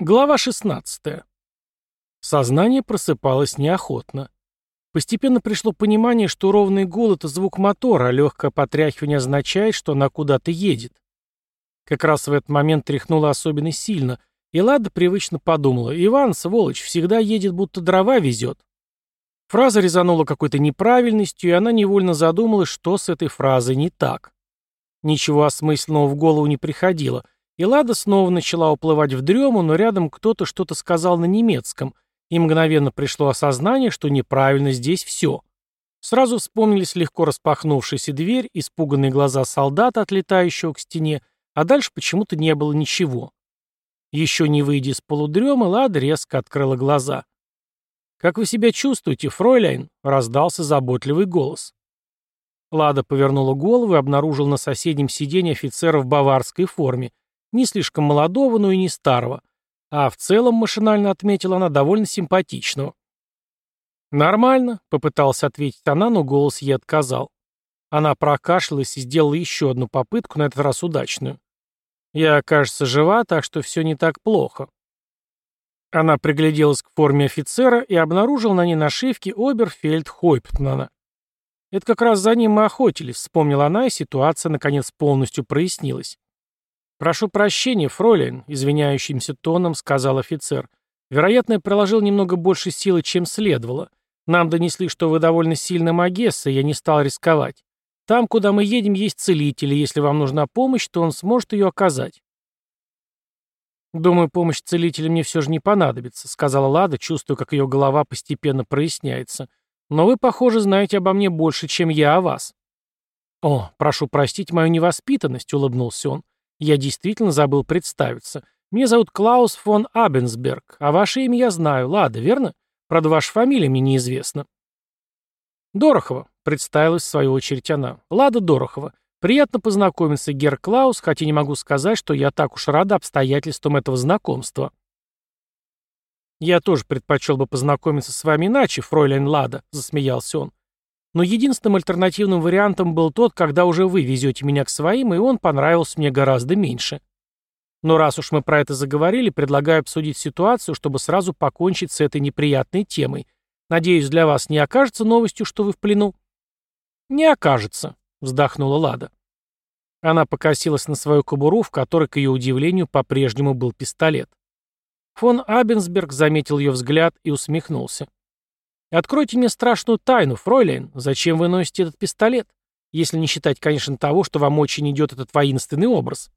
Глава 16. Сознание просыпалось неохотно. Постепенно пришло понимание, что ровный гул — это звук мотора, а легкое потряхивание означает, что она куда-то едет. Как раз в этот момент тряхнуло особенно сильно, и Лада привычно подумала, «Иван, сволочь, всегда едет, будто дрова везет». Фраза резанула какой-то неправильностью, и она невольно задумалась, что с этой фразой не так. Ничего осмысленного в голову не приходило — и Лада снова начала уплывать в дрему, но рядом кто-то что-то сказал на немецком, и мгновенно пришло осознание, что неправильно здесь все. Сразу вспомнились легко распахнувшаяся дверь, испуганные глаза солдата, отлетающего к стене, а дальше почему-то не было ничего. Еще не выйдя из полудрема, Лада резко открыла глаза. «Как вы себя чувствуете, фройляйн?» — раздался заботливый голос. Лада повернула голову и обнаружил на соседнем сиденье офицера в баварской форме, не слишком молодого, но и не старого. А в целом, машинально отметила она, довольно симпатичного. «Нормально», — попытался ответить она, но голос ей отказал. Она прокашлялась и сделала еще одну попытку, на этот раз удачную. «Я, кажется, жива, так что все не так плохо». Она пригляделась к форме офицера и обнаружила на ней нашивки Оберфельд Хойптмана. «Это как раз за ним мы охотились», — вспомнила она, и ситуация, наконец, полностью прояснилась. «Прошу прощения, фройлен», — извиняющимся тоном сказал офицер. «Вероятно, я приложил немного больше силы, чем следовало. Нам донесли, что вы довольно сильно магесса, и я не стал рисковать. Там, куда мы едем, есть целители. Если вам нужна помощь, то он сможет ее оказать». «Думаю, помощь целителя мне все же не понадобится», — сказала Лада, чувствуя, как ее голова постепенно проясняется. «Но вы, похоже, знаете обо мне больше, чем я о вас». «О, прошу простить мою невоспитанность», — улыбнулся он. Я действительно забыл представиться. Меня зовут Клаус фон Абенсберг, а ваше имя я знаю, Лада, верно? Правда, ваша фамилия мне неизвестна. Дорохова, представилась в свою очередь она. Лада Дорохова. Приятно познакомиться, Гер Клаус, хотя не могу сказать, что я так уж рада обстоятельствам этого знакомства. «Я тоже предпочел бы познакомиться с вами иначе, фройлен Лада», — засмеялся он. Но единственным альтернативным вариантом был тот, когда уже вы везете меня к своим, и он понравился мне гораздо меньше. Но раз уж мы про это заговорили, предлагаю обсудить ситуацию, чтобы сразу покончить с этой неприятной темой. Надеюсь, для вас не окажется новостью, что вы в плену? Не окажется, вздохнула Лада. Она покосилась на свою кобуру, в которой, к ее удивлению, по-прежнему был пистолет. Фон Абенсберг заметил ее взгляд и усмехнулся. Откройте мне страшную тайну, фройлен. Зачем вы носите этот пистолет? Если не считать, конечно, того, что вам очень идет этот воинственный образ.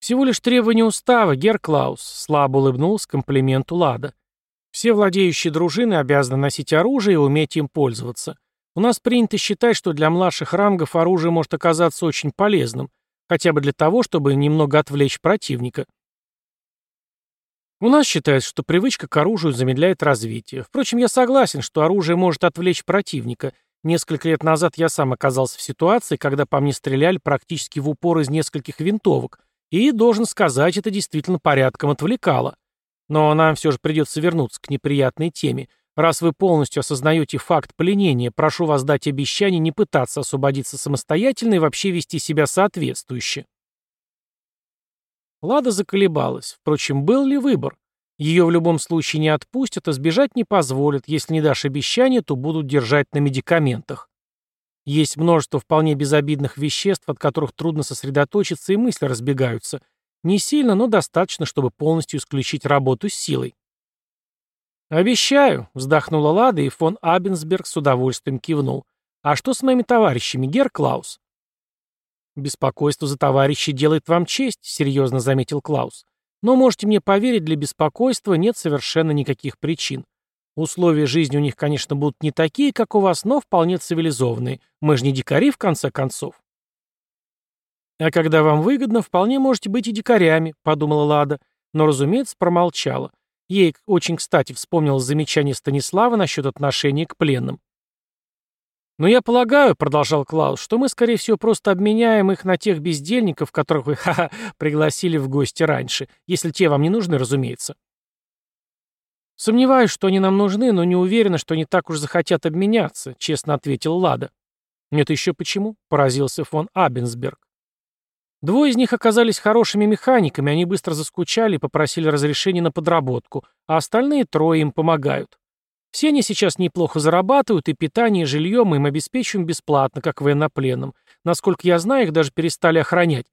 Всего лишь требование устава, Гер Клаус, слабо улыбнулся комплименту Лада. Все владеющие дружины обязаны носить оружие и уметь им пользоваться. У нас принято считать, что для младших рангов оружие может оказаться очень полезным, хотя бы для того, чтобы немного отвлечь противника. У нас считается, что привычка к оружию замедляет развитие. Впрочем, я согласен, что оружие может отвлечь противника. Несколько лет назад я сам оказался в ситуации, когда по мне стреляли практически в упор из нескольких винтовок, и, должен сказать, это действительно порядком отвлекало. Но нам все же придется вернуться к неприятной теме. Раз вы полностью осознаете факт пленения, прошу вас дать обещание не пытаться освободиться самостоятельно и вообще вести себя соответствующе. Лада заколебалась. Впрочем, был ли выбор? Ее в любом случае не отпустят, а сбежать не позволят. Если не дашь обещания, то будут держать на медикаментах. Есть множество вполне безобидных веществ, от которых трудно сосредоточиться, и мысли разбегаются. Не сильно, но достаточно, чтобы полностью исключить работу с силой. «Обещаю», — вздохнула Лада, и фон Абенсберг с удовольствием кивнул. «А что с моими товарищами, Гер Клаус?» «Беспокойство за товарищей делает вам честь», — серьезно заметил Клаус. «Но можете мне поверить, для беспокойства нет совершенно никаких причин. Условия жизни у них, конечно, будут не такие, как у вас, но вполне цивилизованные. Мы же не дикари, в конце концов». «А когда вам выгодно, вполне можете быть и дикарями», — подумала Лада, но, разумеется, промолчала. Ей очень кстати вспомнилось замечание Станислава насчет отношения к пленным. «Но я полагаю, — продолжал Клаус, — что мы, скорее всего, просто обменяем их на тех бездельников, которых вы, ха-ха, пригласили в гости раньше, если те вам не нужны, разумеется». «Сомневаюсь, что они нам нужны, но не уверена, что они так уж захотят обменяться», — честно ответил Лада. «Это еще почему?» — поразился фон Абенсберг. Двое из них оказались хорошими механиками, они быстро заскучали и попросили разрешения на подработку, а остальные трое им помогают. Все они сейчас неплохо зарабатывают, и питание и жилье мы им обеспечиваем бесплатно, как военнопленным. Насколько я знаю, их даже перестали охранять.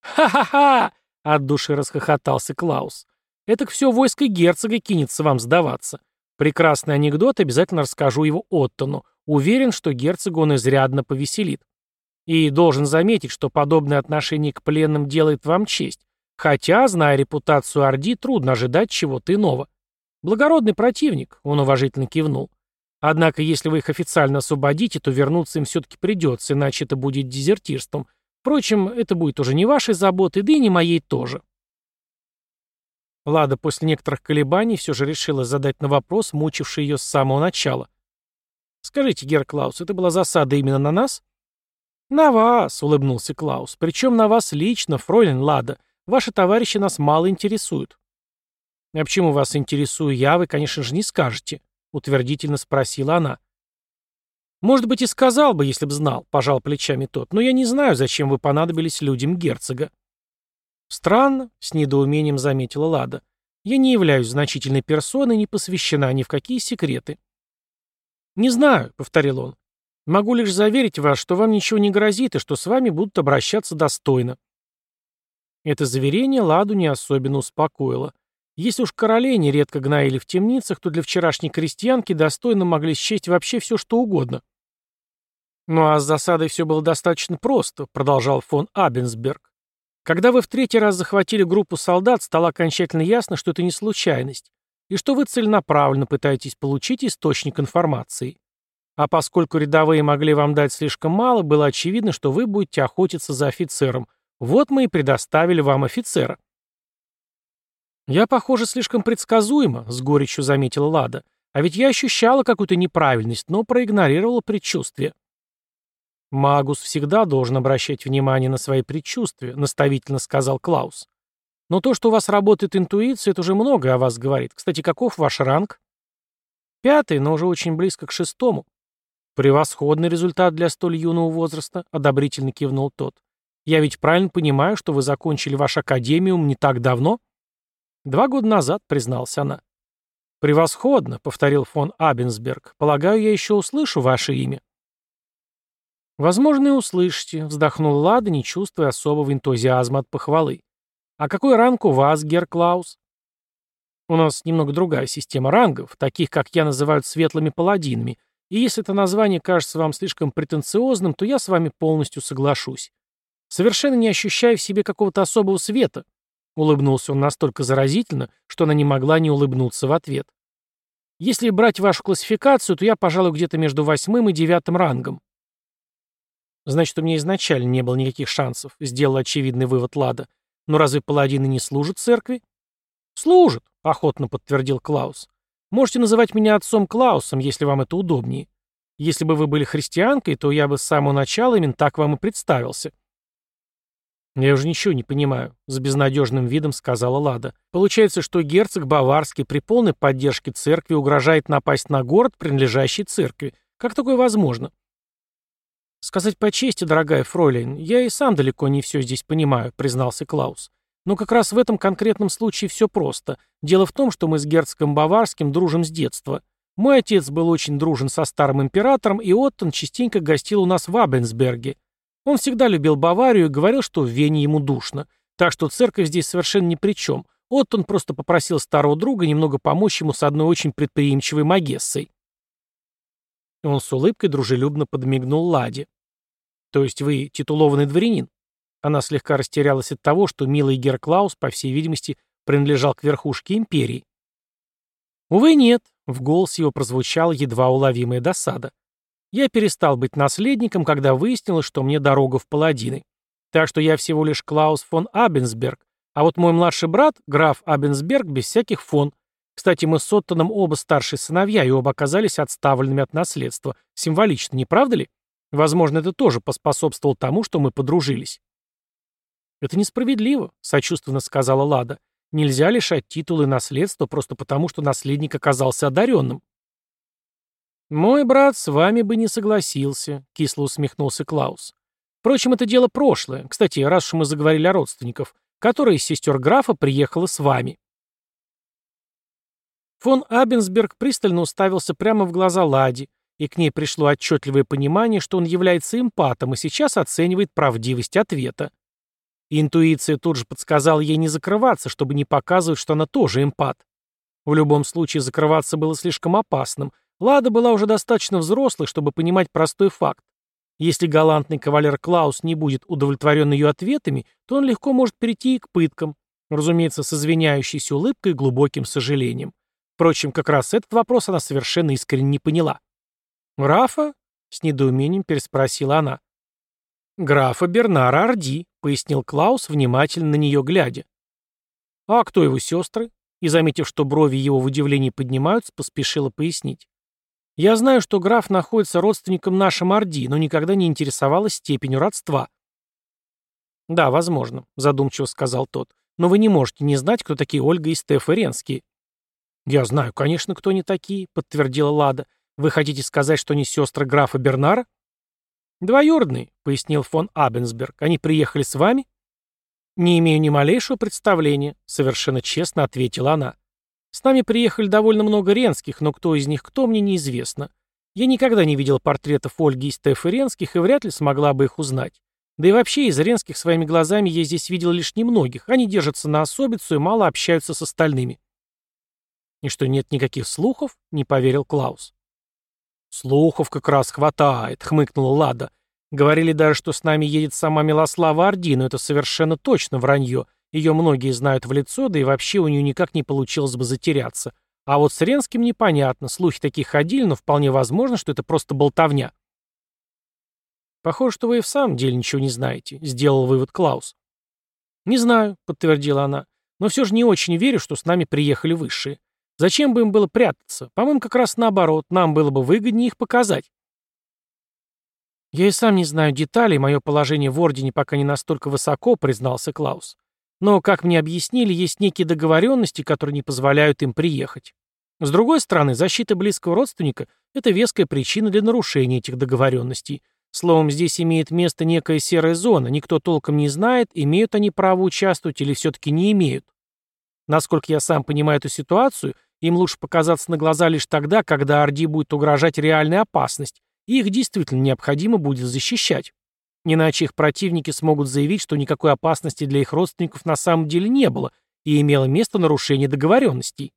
«Ха-ха-ха!» — от души расхохотался Клаус. «Это все войско герцога кинется вам сдаваться. Прекрасный анекдот, обязательно расскажу его Оттону. Уверен, что герцога он изрядно повеселит. И должен заметить, что подобное отношение к пленным делает вам честь. Хотя, зная репутацию Орди, трудно ожидать чего-то иного. Благородный противник, он уважительно кивнул. Однако, если вы их официально освободите, то вернуться им все-таки придется, иначе это будет дезертирством. Впрочем, это будет уже не вашей заботой, да и не моей тоже. Лада после некоторых колебаний все же решила задать на вопрос, мучивший ее с самого начала. «Скажите, Гер Клаус, это была засада именно на нас?» «На вас», — улыбнулся Клаус. «Причем на вас лично, фройлен Лада. Ваши товарищи нас мало интересуют». «А почему вас интересую я, вы, конечно же, не скажете», — утвердительно спросила она. «Может быть, и сказал бы, если б знал», — пожал плечами тот, «но я не знаю, зачем вы понадобились людям герцога». «Странно», — с недоумением заметила Лада. «Я не являюсь значительной персоной, не посвящена ни в какие секреты». «Не знаю», — повторил он. «Могу лишь заверить вас, что вам ничего не грозит и что с вами будут обращаться достойно». Это заверение Ладу не особенно успокоило. Если уж королей нередко гнаили в темницах, то для вчерашней крестьянки достойно могли счесть вообще все, что угодно. «Ну а с засадой все было достаточно просто», — продолжал фон Абенсберг. Когда вы в третий раз захватили группу солдат, стало окончательно ясно, что это не случайность, и что вы целенаправленно пытаетесь получить источник информации. А поскольку рядовые могли вам дать слишком мало, было очевидно, что вы будете охотиться за офицером. Вот мы и предоставили вам офицера. «Я, похоже, слишком предсказуемо», — с горечью заметила Лада. «А ведь я ощущала какую-то неправильность, но проигнорировала предчувствие». «Магус всегда должен обращать внимание на свои предчувствия», — наставительно сказал Клаус. «Но то, что у вас работает интуиция, это уже многое о вас говорит. Кстати, каков ваш ранг?» «Пятый, но уже очень близко к шестому». «Превосходный результат для столь юного возраста», — одобрительно кивнул тот. «Я ведь правильно понимаю, что вы закончили ваш академиум не так давно?» «Два года назад», — призналась она. «Превосходно», — повторил фон Абенсберг. «Полагаю, я еще услышу ваше имя». «Возможно, и услышите», — вздохнул Лада, не чувствуя особого энтузиазма от похвалы. «А какой ранг у вас, Гер Клаус?» «У нас немного другая система рангов, таких, как я, называют светлыми паладинами, и если это название кажется вам слишком претенциозным, то я с вами полностью соглашусь. Совершенно не ощущаю в себе какого-то особого света», — улыбнулся он настолько заразительно, что она не могла не улыбнуться в ответ. «Если брать вашу классификацию, то я, пожалуй, где-то между восьмым и девятым рангом. Значит, у меня изначально не было никаких шансов, сделал очевидный вывод Лада. Но разве паладины не служат церкви? Служат, охотно подтвердил Клаус. Можете называть меня отцом Клаусом, если вам это удобнее. Если бы вы были христианкой, то я бы с самого начала именно так вам и представился. «Я уже ничего не понимаю», — с безнадежным видом сказала Лада. «Получается, что герцог Баварский при полной поддержке церкви угрожает напасть на город, принадлежащий церкви. Как такое возможно?» «Сказать по чести, дорогая фройлен, я и сам далеко не все здесь понимаю», — признался Клаус. «Но как раз в этом конкретном случае все просто. Дело в том, что мы с герцогом Баварским дружим с детства. Мой отец был очень дружен со старым императором, и Оттон частенько гостил у нас в Абенсберге. Он всегда любил Баварию и говорил, что в Вене ему душно. Так что церковь здесь совершенно ни при чем. Оттон просто попросил старого друга немного помочь ему с одной очень предприимчивой магессой. Он с улыбкой дружелюбно подмигнул Ладе. «То есть вы титулованный дворянин?» Она слегка растерялась от того, что милый Герклаус, по всей видимости, принадлежал к верхушке империи. «Увы, нет», — в голос его прозвучала едва уловимая досада. «Я перестал быть наследником, когда выяснилось, что мне дорога в паладины. Так что я всего лишь Клаус фон Абенсберг, а вот мой младший брат, граф Абенсберг, без всяких фон, кстати, мы с Оттоном оба старшие сыновья, и оба оказались отставленными от наследства. Символично, не правда ли? Возможно, это тоже поспособствовало тому, что мы подружились. «Это несправедливо», — сочувственно сказала Лада. «Нельзя лишать титулы наследства просто потому, что наследник оказался одаренным». «Мой брат с вами бы не согласился», — кисло усмехнулся Клаус. Впрочем, это дело прошлое. Кстати, раз уж мы заговорили о родственников, которая из сестер графа приехала с вами?» Фон Абенсберг пристально уставился прямо в глаза Лади, и к ней пришло отчетливое понимание, что он является эмпатом и сейчас оценивает правдивость ответа. Интуиция тут же подсказала ей не закрываться, чтобы не показывать, что она тоже эмпат. В любом случае закрываться было слишком опасным. Лада была уже достаточно взрослой, чтобы понимать простой факт. Если галантный кавалер Клаус не будет удовлетворен ее ответами, то он легко может перейти и к пыткам, разумеется, с извиняющейся улыбкой и глубоким сожалением. Впрочем, как раз этот вопрос она совершенно искренне не поняла. «Графа?» — с недоумением переспросила она. «Графа Бернара Орди», — пояснил Клаус, внимательно на нее глядя. «А кто его сестры?» И, заметив, что брови его в удивлении поднимаются, поспешила пояснить. «Я знаю, что граф находится родственником нашим Орди, но никогда не интересовалась степенью родства». «Да, возможно», — задумчиво сказал тот. «Но вы не можете не знать, кто такие Ольга и Стеф Иренские». «Я знаю, конечно, кто они такие», — подтвердила Лада. «Вы хотите сказать, что они сестры графа Бернара?» «Двоюродные», — пояснил фон Абенсберг. «Они приехали с вами?» «Не имею ни малейшего представления», — совершенно честно ответила она. «С нами приехали довольно много ренских, но кто из них кто, мне неизвестно. Я никогда не видел портретов Ольги и Стефа Ренских и вряд ли смогла бы их узнать. Да и вообще из Ренских своими глазами я здесь видел лишь немногих. Они держатся на особицу и мало общаются с остальными». «И что, нет никаких слухов?» — не поверил Клаус. «Слухов как раз хватает», — хмыкнула Лада. «Говорили даже, что с нами едет сама Милослава Орди, но это совершенно точно вранье. Ее многие знают в лицо, да и вообще у нее никак не получилось бы затеряться. А вот с Ренским непонятно, слухи такие ходили, но вполне возможно, что это просто болтовня». «Похоже, что вы и в самом деле ничего не знаете», — сделал вывод Клаус. «Не знаю», — подтвердила она, — «но все же не очень верю, что с нами приехали высшие. Зачем бы им было прятаться? По-моему, как раз наоборот, нам было бы выгоднее их показать. «Я и сам не знаю деталей, мое положение в Ордене пока не настолько высоко», — признался Клаус. «Но, как мне объяснили, есть некие договоренности, которые не позволяют им приехать. С другой стороны, защита близкого родственника — это веская причина для нарушения этих договоренностей. Словом, здесь имеет место некая серая зона, никто толком не знает, имеют они право участвовать или все-таки не имеют. Насколько я сам понимаю эту ситуацию — им лучше показаться на глаза лишь тогда, когда Орди будет угрожать реальная опасность, и их действительно необходимо будет защищать. Иначе их противники смогут заявить, что никакой опасности для их родственников на самом деле не было, и имело место нарушение договоренностей.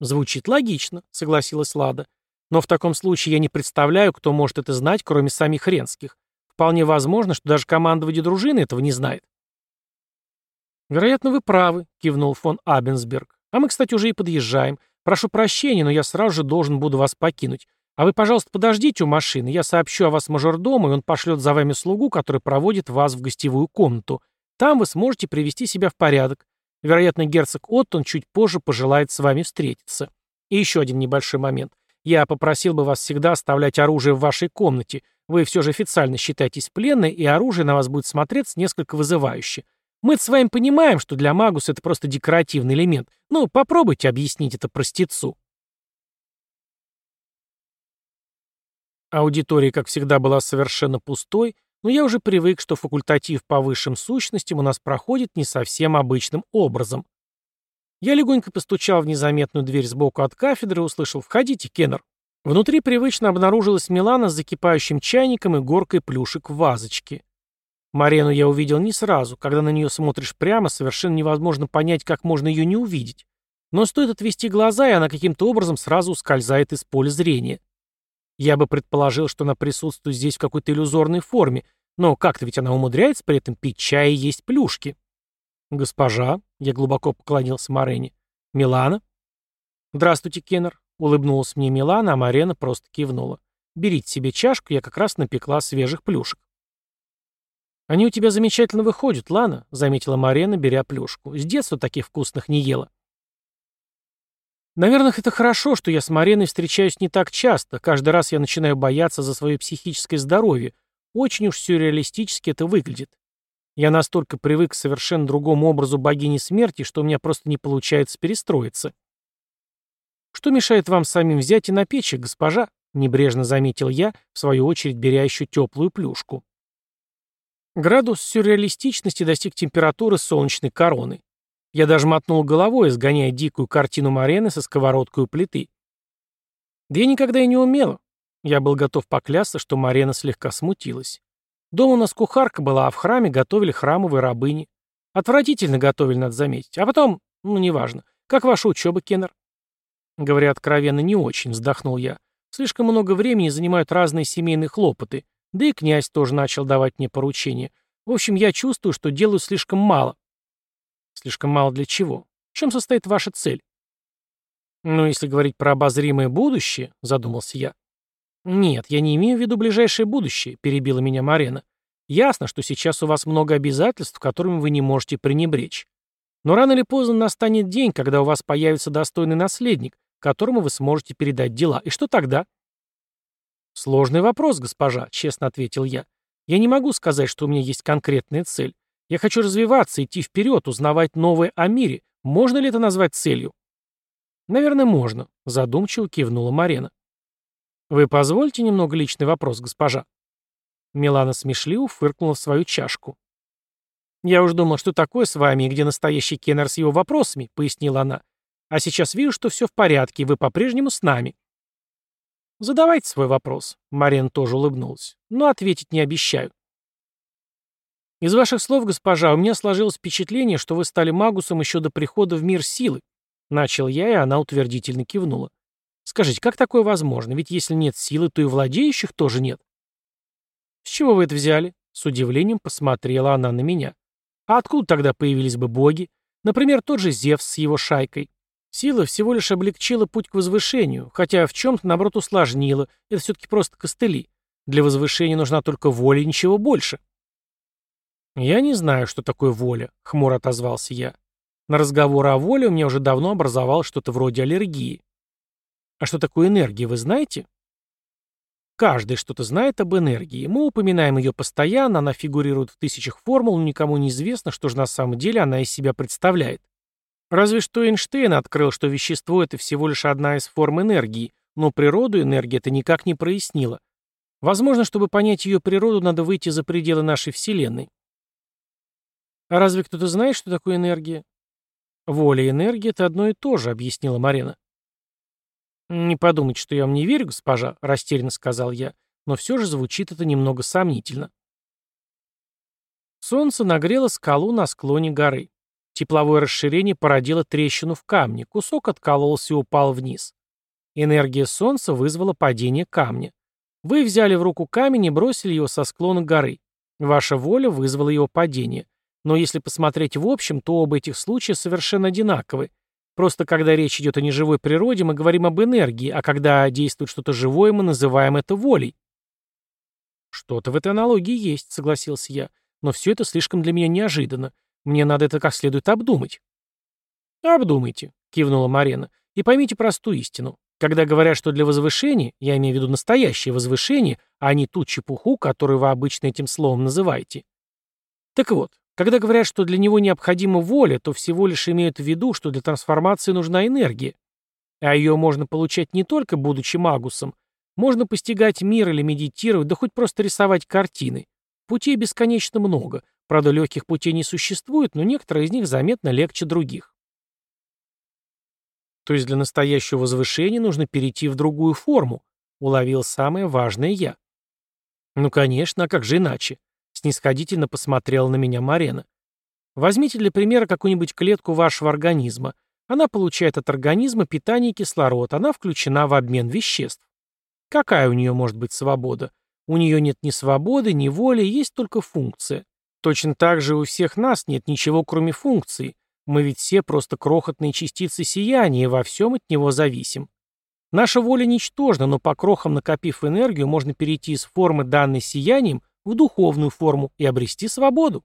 «Звучит логично», — согласилась Лада. «Но в таком случае я не представляю, кто может это знать, кроме самих Ренских. Вполне возможно, что даже командование дружины этого не знает». «Вероятно, вы правы», — кивнул фон Абенсберг. А мы, кстати, уже и подъезжаем. Прошу прощения, но я сразу же должен буду вас покинуть. А вы, пожалуйста, подождите у машины. Я сообщу о вас мажордому, и он пошлет за вами слугу, который проводит вас в гостевую комнату. Там вы сможете привести себя в порядок. Вероятно, герцог Оттон чуть позже пожелает с вами встретиться. И еще один небольшой момент. Я попросил бы вас всегда оставлять оружие в вашей комнате. Вы все же официально считаетесь пленной, и оружие на вас будет смотреться несколько вызывающе. Мы с вами понимаем, что для Магуса это просто декоративный элемент. Ну, попробуйте объяснить это простецу. Аудитория, как всегда, была совершенно пустой, но я уже привык, что факультатив по высшим сущностям у нас проходит не совсем обычным образом. Я легонько постучал в незаметную дверь сбоку от кафедры и услышал «Входите, Кеннер». Внутри привычно обнаружилась Милана с закипающим чайником и горкой плюшек в вазочке. Марену я увидел не сразу. Когда на нее смотришь прямо, совершенно невозможно понять, как можно ее не увидеть. Но стоит отвести глаза, и она каким-то образом сразу ускользает из поля зрения. Я бы предположил, что она присутствует здесь в какой-то иллюзорной форме, но как-то ведь она умудряется при этом пить чай и есть плюшки. «Госпожа», — я глубоко поклонился Марене, — «Милана?» «Здравствуйте, Кеннер», — улыбнулась мне Милана, а Марена просто кивнула. «Берите себе чашку, я как раз напекла свежих плюшек». «Они у тебя замечательно выходят, Лана», — заметила Марена, беря плюшку. «С детства таких вкусных не ела». «Наверное, это хорошо, что я с Мареной встречаюсь не так часто. Каждый раз я начинаю бояться за свое психическое здоровье. Очень уж сюрреалистически это выглядит. Я настолько привык к совершенно другому образу богини смерти, что у меня просто не получается перестроиться». «Что мешает вам самим взять и напечь их, госпожа?» — небрежно заметил я, в свою очередь беря еще теплую плюшку. Градус сюрреалистичности достиг температуры солнечной короны. Я даже мотнул головой, сгоняя дикую картину Марены со сковородкой у плиты. Да я никогда и не умела. Я был готов поклясться, что Марена слегка смутилась. Дома у нас кухарка была, а в храме готовили храмовые рабыни. Отвратительно готовили, надо заметить. А потом, ну, неважно. Как ваша учеба, Кеннер? Говоря откровенно, не очень, вздохнул я. Слишком много времени занимают разные семейные хлопоты. Да и князь тоже начал давать мне поручения. В общем, я чувствую, что делаю слишком мало. Слишком мало для чего? В чем состоит ваша цель? Ну, если говорить про обозримое будущее, задумался я. Нет, я не имею в виду ближайшее будущее, перебила меня Марена. Ясно, что сейчас у вас много обязательств, которыми вы не можете пренебречь. Но рано или поздно настанет день, когда у вас появится достойный наследник, которому вы сможете передать дела. И что тогда? Сложный вопрос, госпожа, честно ответил я. Я не могу сказать, что у меня есть конкретная цель. Я хочу развиваться, идти вперед, узнавать новое о мире. Можно ли это назвать целью? Наверное, можно, задумчиво кивнула Марена. Вы позвольте немного личный вопрос, госпожа. Милана смешливо фыркнула в свою чашку. «Я уж думал, что такое с вами и где настоящий Кеннер с его вопросами», — пояснила она. «А сейчас вижу, что все в порядке, и вы по-прежнему с нами». «Задавайте свой вопрос», — Марен тоже улыбнулась. «Но ответить не обещаю». «Из ваших слов, госпожа, у меня сложилось впечатление, что вы стали магусом еще до прихода в мир силы», — начал я, и она утвердительно кивнула. «Скажите, как такое возможно? Ведь если нет силы, то и владеющих тоже нет». «С чего вы это взяли?» — с удивлением посмотрела она на меня. А откуда тогда появились бы боги? Например, тот же Зевс с его шайкой. Сила всего лишь облегчила путь к возвышению, хотя в чем-то, наоборот, усложнила. Это все-таки просто костыли. Для возвышения нужна только воля и ничего больше. «Я не знаю, что такое воля», — хмуро отозвался я. На разговор о воле у меня уже давно образовалось что-то вроде аллергии. «А что такое энергия, вы знаете?» Каждый что-то знает об энергии. Мы упоминаем ее постоянно, она фигурирует в тысячах формул, но никому не известно, что же на самом деле она из себя представляет. Разве что Эйнштейн открыл, что вещество — это всего лишь одна из форм энергии, но природу энергии это никак не прояснило. Возможно, чтобы понять ее природу, надо выйти за пределы нашей Вселенной. А разве кто-то знает, что такое энергия? Воля и энергия — это одно и то же, объяснила Марина. «Не подумайте, что я вам не верю, госпожа», — растерянно сказал я, но все же звучит это немного сомнительно. Солнце нагрело скалу на склоне горы. Тепловое расширение породило трещину в камне, кусок откололся и упал вниз. Энергия солнца вызвала падение камня. Вы взяли в руку камень и бросили его со склона горы. Ваша воля вызвала его падение. Но если посмотреть в общем, то оба этих случая совершенно одинаковы, Просто когда речь идет о неживой природе, мы говорим об энергии, а когда действует что-то живое, мы называем это волей. Что-то в этой аналогии есть, согласился я. Но все это слишком для меня неожиданно. Мне надо это как следует обдумать. Обдумайте, кивнула Марена. И поймите простую истину. Когда говорят, что для возвышения, я имею в виду настоящее возвышение, а не ту чепуху, которую вы обычно этим словом называете. Так вот, когда говорят, что для него необходима воля, то всего лишь имеют в виду, что для трансформации нужна энергия. А ее можно получать не только будучи магусом. Можно постигать мир или медитировать, да хоть просто рисовать картины. Путей бесконечно много. Правда, легких путей не существует, но некоторые из них заметно легче других. То есть для настоящего возвышения нужно перейти в другую форму, уловил самое важное я. Ну, конечно, а как же иначе? Снисходительно посмотрела на меня Марена. Возьмите для примера какую-нибудь клетку вашего организма. Она получает от организма питание и кислород, она включена в обмен веществ. Какая у нее может быть свобода? У нее нет ни свободы, ни воли, есть только функция. Точно так же у всех нас нет ничего, кроме функции. Мы ведь все просто крохотные частицы сияния, и во всем от него зависим. Наша воля ничтожна, но по крохам накопив энергию, можно перейти из формы, данной сиянием, в духовную форму и обрести свободу.